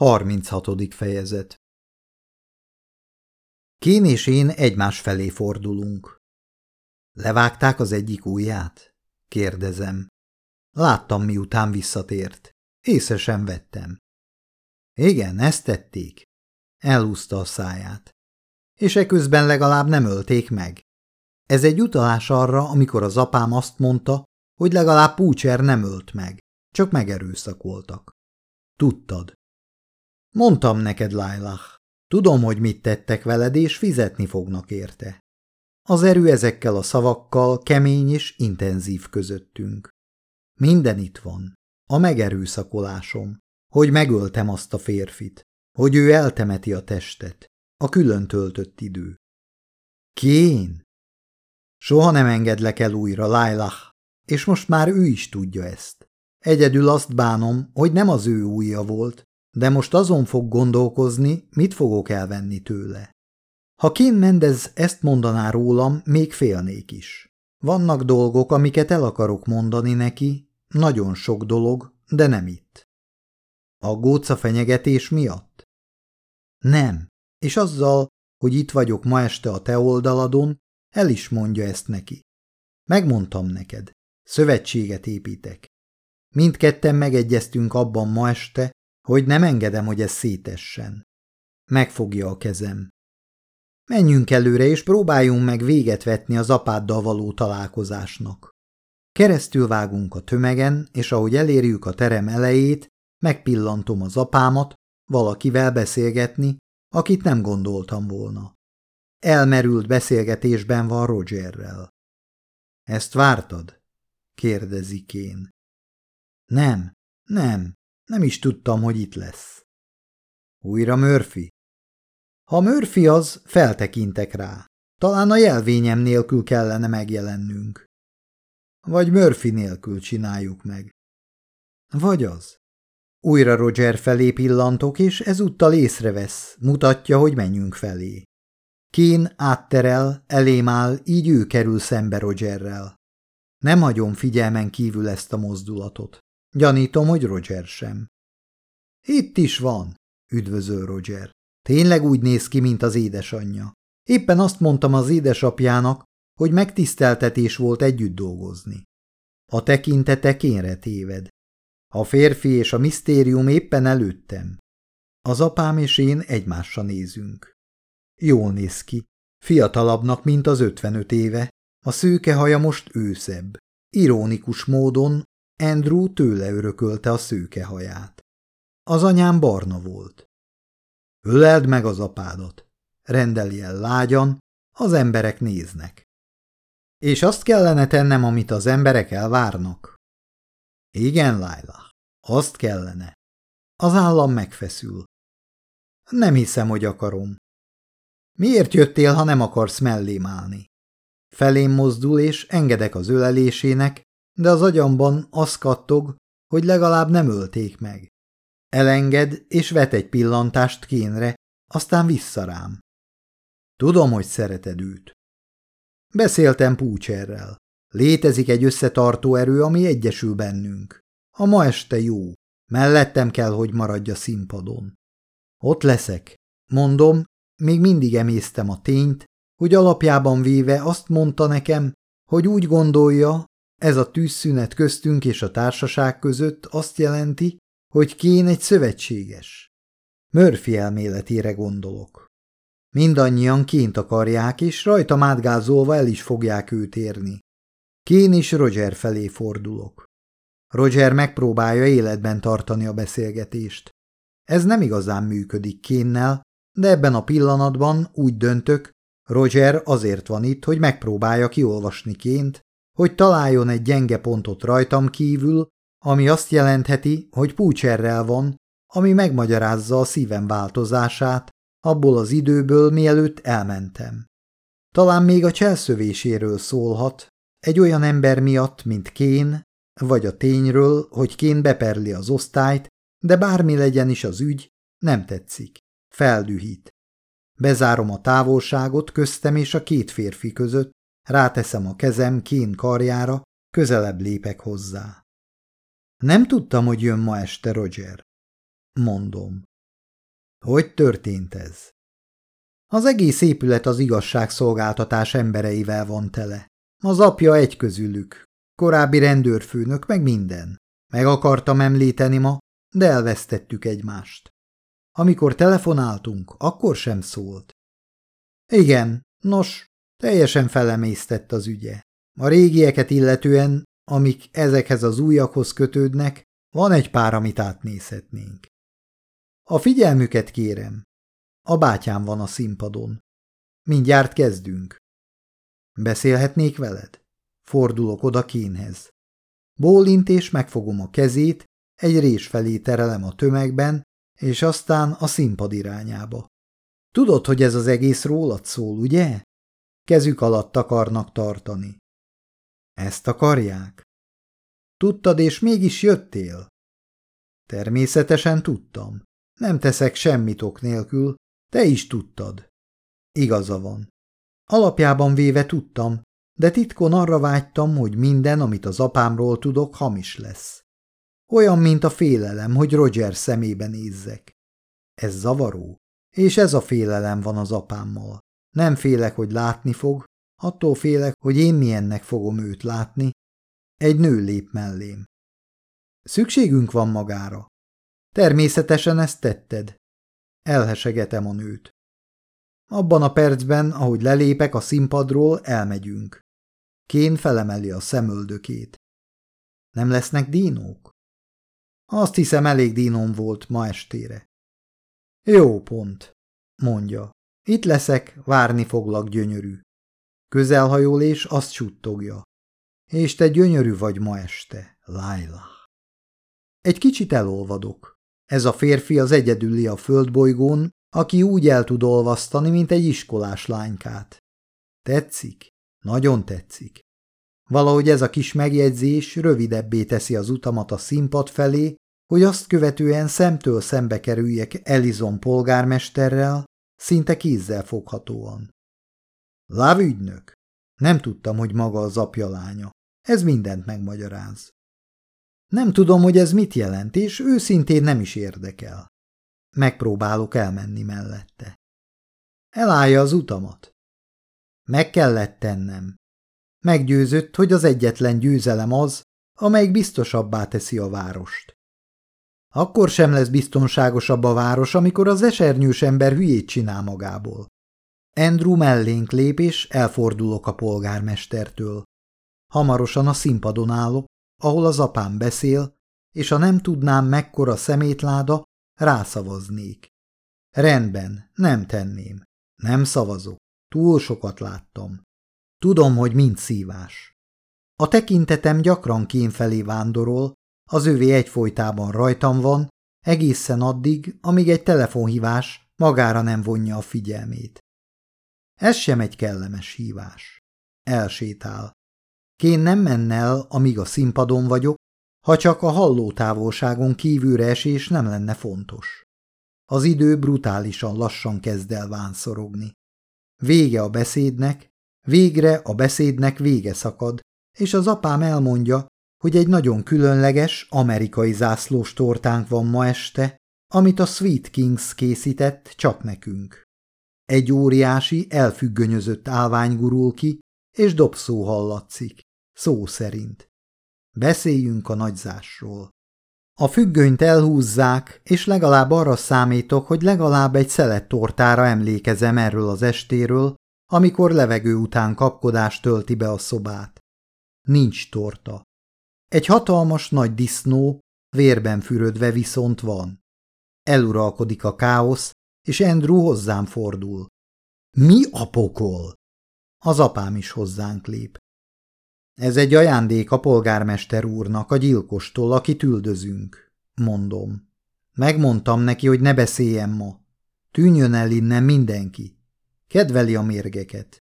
36. fejezet Kén és én egymás felé fordulunk. Levágták az egyik ujját? Kérdezem. Láttam, miután visszatért. Észre sem vettem. Igen, ezt tették. Elúszta a száját. És eközben legalább nem ölték meg. Ez egy utalás arra, amikor az apám azt mondta, hogy legalább Púcser nem ölt meg, csak megerőszakoltak. Tudtad. Mondtam neked, Lailah. Tudom, hogy mit tettek veled, és fizetni fognak érte. Az erő ezekkel a szavakkal kemény és intenzív közöttünk. Minden itt van. A megerőszakolásom, hogy megöltem azt a férfit, hogy ő eltemeti a testet, a külön töltött idő. Kén? Soha nem engedlek el újra, Lailah, és most már ő is tudja ezt. Egyedül azt bánom, hogy nem az ő újja volt, de most azon fog gondolkozni, mit fogok elvenni tőle. Ha Kén Mendez ezt mondaná rólam, még félnék is. Vannak dolgok, amiket el akarok mondani neki, nagyon sok dolog, de nem itt. A góca fenyegetés miatt? Nem, és azzal, hogy itt vagyok ma este a te oldaladon, el is mondja ezt neki. Megmondtam neked, szövetséget építek. Mindketten megegyeztünk abban ma este, hogy nem engedem, hogy ez szétessen. Megfogja a kezem. Menjünk előre, és próbáljunk meg véget vetni az apáddal való találkozásnak. Keresztül vágunk a tömegen, és ahogy elérjük a terem elejét, megpillantom az apámat, valakivel beszélgetni, akit nem gondoltam volna. Elmerült beszélgetésben van Rogerrel. Ezt vártad? kérdezik én. Nem, nem, nem is tudtam, hogy itt lesz. Újra Murphy? Ha Murphy az, feltekintek rá. Talán a jelvényem nélkül kellene megjelennünk. Vagy Murphy nélkül csináljuk meg. Vagy az. Újra Roger felé pillantok, és ezúttal észrevesz, mutatja, hogy menjünk felé. Kén átterel, elém áll, így ő kerül szembe Rogerrel. Nem hagyom figyelmen kívül ezt a mozdulatot. Gyanítom, hogy Roger sem. Itt is van, üdvözöl Roger. Tényleg úgy néz ki, mint az édesanyja. Éppen azt mondtam az édesapjának, hogy megtiszteltetés volt együtt dolgozni. A tekintete kénre téved. A férfi és a misztérium éppen előttem. Az apám és én egymásra nézünk. Jól néz ki. Fiatalabbnak, mint az ötvenöt éve. A szőke haja most őszebb. Ironikus módon Andrew tőle örökölte a szőke haját. Az anyám barna volt. Öleld meg az apádat, rendeli el lágyan, az emberek néznek. És azt kellene tennem, amit az emberek elvárnak? Igen, Laila, azt kellene. Az állam megfeszül. Nem hiszem, hogy akarom. Miért jöttél, ha nem akarsz mellém állni? Felém mozdul, és engedek az ölelésének, de az agyamban az kattog, hogy legalább nem ölték meg. Elenged, és vet egy pillantást kénre, aztán vissza rám. Tudom, hogy szereted őt. Beszéltem Púcserrel. Létezik egy összetartó erő, ami egyesül bennünk. A ma este jó. Mellettem kell, hogy maradja színpadon. Ott leszek. Mondom, még mindig emésztem a tényt, hogy alapjában véve azt mondta nekem, hogy úgy gondolja, ez a tűzszünet köztünk és a társaság között azt jelenti, hogy Kén egy szövetséges. Murphy elméletére gondolok. Mindannyian ként akarják, és rajta átgázolva el is fogják őt érni. Kén és Roger felé fordulok. Roger megpróbálja életben tartani a beszélgetést. Ez nem igazán működik Kénnel, de ebben a pillanatban úgy döntök, Roger azért van itt, hogy megpróbálja kiolvasni Ként, hogy találjon egy gyenge pontot rajtam kívül, ami azt jelentheti, hogy púcserrel van, ami megmagyarázza a szívem változását, abból az időből, mielőtt elmentem. Talán még a cselszövéséről szólhat, egy olyan ember miatt, mint Kén, vagy a tényről, hogy Kén beperli az osztályt, de bármi legyen is az ügy, nem tetszik. Feldühít. Bezárom a távolságot köztem és a két férfi között, ráteszem a kezem Kén karjára, közelebb lépek hozzá. Nem tudtam, hogy jön ma este Roger. Mondom. Hogy történt ez? Az egész épület az igazságszolgáltatás embereivel van tele. Az apja egy közülük, korábbi rendőrfőnök, meg minden. Meg akartam említeni ma, de elvesztettük egymást. Amikor telefonáltunk, akkor sem szólt. Igen, nos, teljesen felemésztett az ügye. A régieket illetően, amik ezekhez az újakhoz kötődnek, van egy pár, amit átnézhetnénk. A figyelmüket kérem. A bátyám van a színpadon. Mindjárt kezdünk. Beszélhetnék veled? Fordulok oda kénhez. Bólint és megfogom a kezét, egy rés felé terelem a tömegben, és aztán a színpad irányába. Tudod, hogy ez az egész rólad szól, ugye? Kezük alatt akarnak tartani. Ezt akarják? Tudtad, és mégis jöttél? Természetesen tudtam. Nem teszek semmit ok nélkül, te is tudtad. Igaza van. Alapjában véve tudtam, de titkon arra vágytam, hogy minden, amit az apámról tudok, hamis lesz. Olyan, mint a félelem, hogy Roger szemébe nézzek. Ez zavaró, és ez a félelem van az apámmal. Nem félek, hogy látni fog, attól félek, hogy én milyennek fogom őt látni. Egy nő lép mellém. Szükségünk van magára. Természetesen ezt tetted. Elhesegetem a nőt. Abban a percben, ahogy lelépek a színpadról, elmegyünk. Kén felemeli a szemöldökét. Nem lesznek dínók? Azt hiszem, elég dínom volt ma estére. Jó pont, mondja. Itt leszek, várni foglak gyönyörű. Közelhajol és azt suttogja. És te gyönyörű vagy ma este, Laila. Egy kicsit elolvadok. Ez a férfi az egyedüli a földbolygón, aki úgy el tud olvasztani, mint egy iskolás lánykát. Tetszik? Nagyon tetszik. Valahogy ez a kis megjegyzés rövidebbé teszi az utamat a színpad felé, hogy azt követően szemtől szembe kerüljek Elizon polgármesterrel, szinte kézzel foghatóan. Lávügynök? Nem tudtam, hogy maga az apja lánya. Ez mindent megmagyaráz. Nem tudom, hogy ez mit jelent, és őszintén nem is érdekel. Megpróbálok elmenni mellette. Elállja az utamat. Meg kellett tennem. Meggyőzött, hogy az egyetlen győzelem az, amelyik biztosabbá teszi a várost. Akkor sem lesz biztonságosabb a város, amikor az esernyős ember hülyét csinál magából. Andrew mellénk lép, és elfordulok a polgármestertől. Hamarosan a színpadon állok, ahol az apám beszél, és ha nem tudnám mekkora szemétláda, rászavaznék. Rendben, nem tenném. Nem szavazok. Túl sokat láttam. Tudom, hogy mind szívás. A tekintetem gyakran kén felé vándorol, az övé egyfolytában rajtam van, egészen addig, amíg egy telefonhívás magára nem vonja a figyelmét. Ez sem egy kellemes hívás. Elsétál. Kén nem menne el, amíg a színpadon vagyok, ha csak a hallótávolságon kívülre esés nem lenne fontos. Az idő brutálisan lassan kezd el vánszorogni. Vége a beszédnek, végre a beszédnek vége szakad, és az apám elmondja, hogy egy nagyon különleges amerikai zászlós tortánk van ma este, amit a Sweet Kings készített csak nekünk. Egy óriási, elfüggönyözött állvány gurul ki, és dobszó hallatszik, szó szerint. Beszéljünk a nagyzásról. A függönyt elhúzzák, és legalább arra számítok, hogy legalább egy szelet tortára emlékezem erről az estéről, amikor levegő után kapkodás tölti be a szobát. Nincs torta. Egy hatalmas nagy disznó, vérben fürödve viszont van. Eluralkodik a káosz, és Andrew hozzám fordul. Mi a pokol? Az apám is hozzánk lép. Ez egy ajándék a polgármester úrnak, a gyilkostól, akit üldözünk, mondom. Megmondtam neki, hogy ne beszéljen ma. Tűnjön el innen mindenki. Kedveli a mérgeket.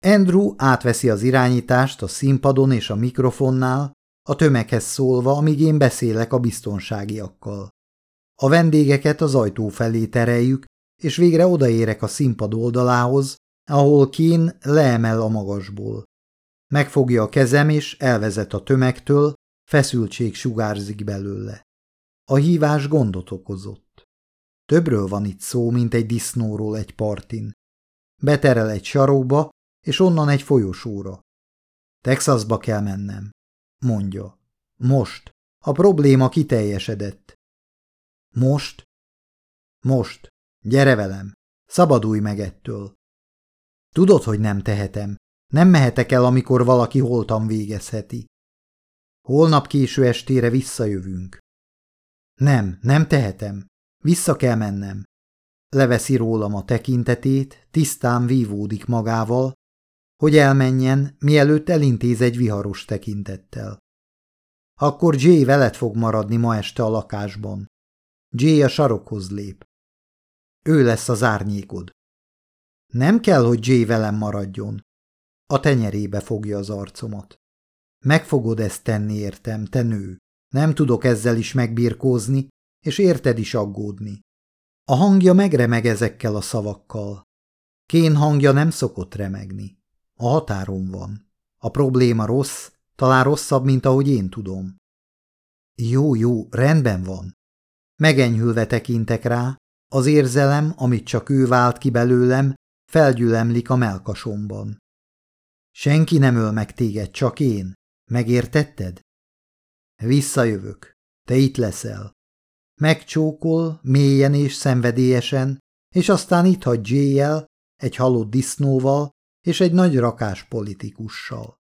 Andrew átveszi az irányítást a színpadon és a mikrofonnál, a tömeghez szólva, amíg én beszélek a biztonságiakkal. A vendégeket az ajtó felé tereljük, és végre odaérek a színpad oldalához, ahol Kín leemel a magasból. Megfogja a kezem, és elvezet a tömegtől, feszültség sugárzik belőle. A hívás gondot okozott. Többről van itt szó, mint egy disznóról egy partin. Beterel egy sarokba, és onnan egy folyosóra. Texasba kell mennem, mondja. Most. A probléma kiteljesedett. Most? Most. Gyere velem. Szabadulj meg ettől. Tudod, hogy nem tehetem. Nem mehetek el, amikor valaki holtam végezheti. Holnap késő estére visszajövünk. Nem, nem tehetem. Vissza kell mennem. Leveszi rólam a tekintetét, tisztán vívódik magával, hogy elmenjen, mielőtt elintéz egy viharos tekintettel. Akkor Jay veled fog maradni ma este a lakásban. Jay a sarokhoz lép. Ő lesz az árnyékod. Nem kell, hogy Jay velem maradjon. A tenyerébe fogja az arcomat. Meg fogod ezt tenni értem, te nő. Nem tudok ezzel is megbirkózni, és érted is aggódni. A hangja megremeg ezekkel a szavakkal. Kén hangja nem szokott remegni. A határon van. A probléma rossz, talán rosszabb, mint ahogy én tudom. Jó, jó, rendben van. Megenyhülve tekintek rá, az érzelem, amit csak ő vált ki belőlem, felgyülemlik a melkasomban. Senki nem öl meg téged, csak én. Megértetted? Visszajövök. Te itt leszel. Megcsókol, mélyen és szenvedélyesen, és aztán itt hagy jay egy halott disznóval és egy nagy rakás politikussal.